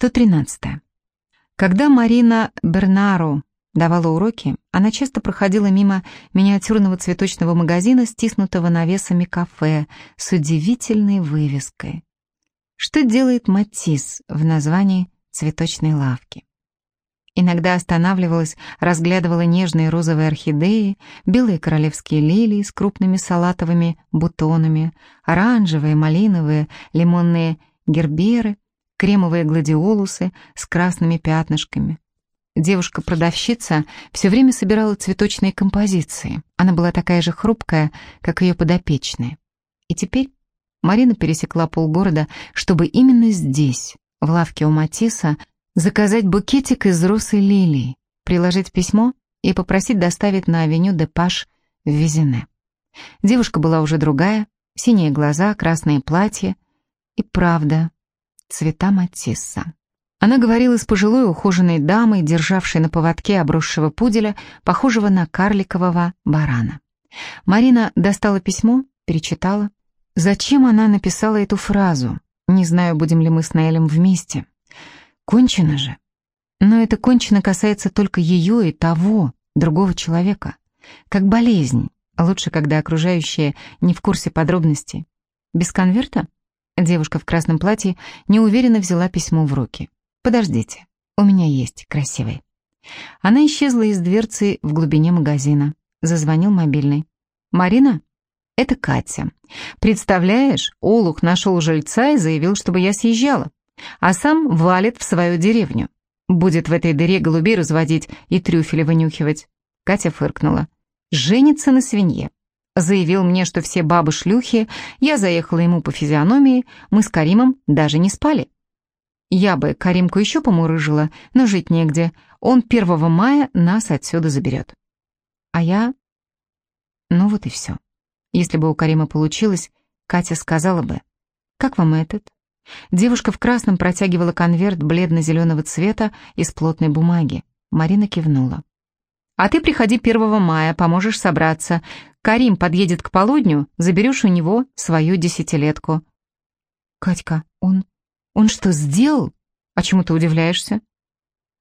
113. Когда Марина Бернару давала уроки, она часто проходила мимо миниатюрного цветочного магазина, стиснутого навесами кафе, с удивительной вывеской. Что делает Матисс в названии цветочной лавки? Иногда останавливалась, разглядывала нежные розовые орхидеи, белые королевские лилии с крупными салатовыми бутонами, оранжевые, малиновые, лимонные герберы, кремовые гладиолусы с красными пятнышками. Девушка-продавщица все время собирала цветочные композиции. Она была такая же хрупкая, как ее подопечные. И теперь Марина пересекла полгорода, чтобы именно здесь, в лавке у Матисса, заказать букетик из росы лилии, приложить письмо и попросить доставить на авеню де Паш в Визине. Девушка была уже другая, синие глаза, красное платье и правда, цвета Матисса. Она говорила с пожилой ухоженной дамой, державшей на поводке обросшего пуделя, похожего на карликового барана. Марина достала письмо, перечитала. Зачем она написала эту фразу? Не знаю, будем ли мы с Наэлем вместе. Кончено же. Но это кончено касается только ее и того, другого человека. Как болезнь. Лучше, когда окружающие не в курсе подробностей. Без конверта? Девушка в красном платье неуверенно взяла письмо в руки. «Подождите, у меня есть красивый». Она исчезла из дверцы в глубине магазина. Зазвонил мобильный. «Марина?» «Это Катя. Представляешь, Олух нашел жильца и заявил, чтобы я съезжала. А сам валит в свою деревню. Будет в этой дыре голубей разводить и трюфели вынюхивать». Катя фыркнула. «Женится на свинье. Заявил мне, что все бабы шлюхи, я заехала ему по физиономии, мы с Каримом даже не спали. Я бы Каримку еще помурыжила, но жить негде. Он 1 мая нас отсюда заберет. А я... Ну вот и все. Если бы у Карима получилось, Катя сказала бы, «Как вам этот?» Девушка в красном протягивала конверт бледно-зеленого цвета из плотной бумаги. Марина кивнула. «А ты приходи 1 мая, поможешь собраться. Карим подъедет к полудню, заберешь у него свою десятилетку». «Катька, он он что, сделал? А чему ты удивляешься?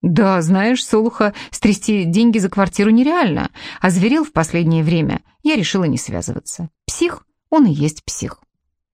Да, знаешь, Солуха, стрясти деньги за квартиру нереально, а зверел в последнее время. Я решила не связываться. Псих, он и есть псих.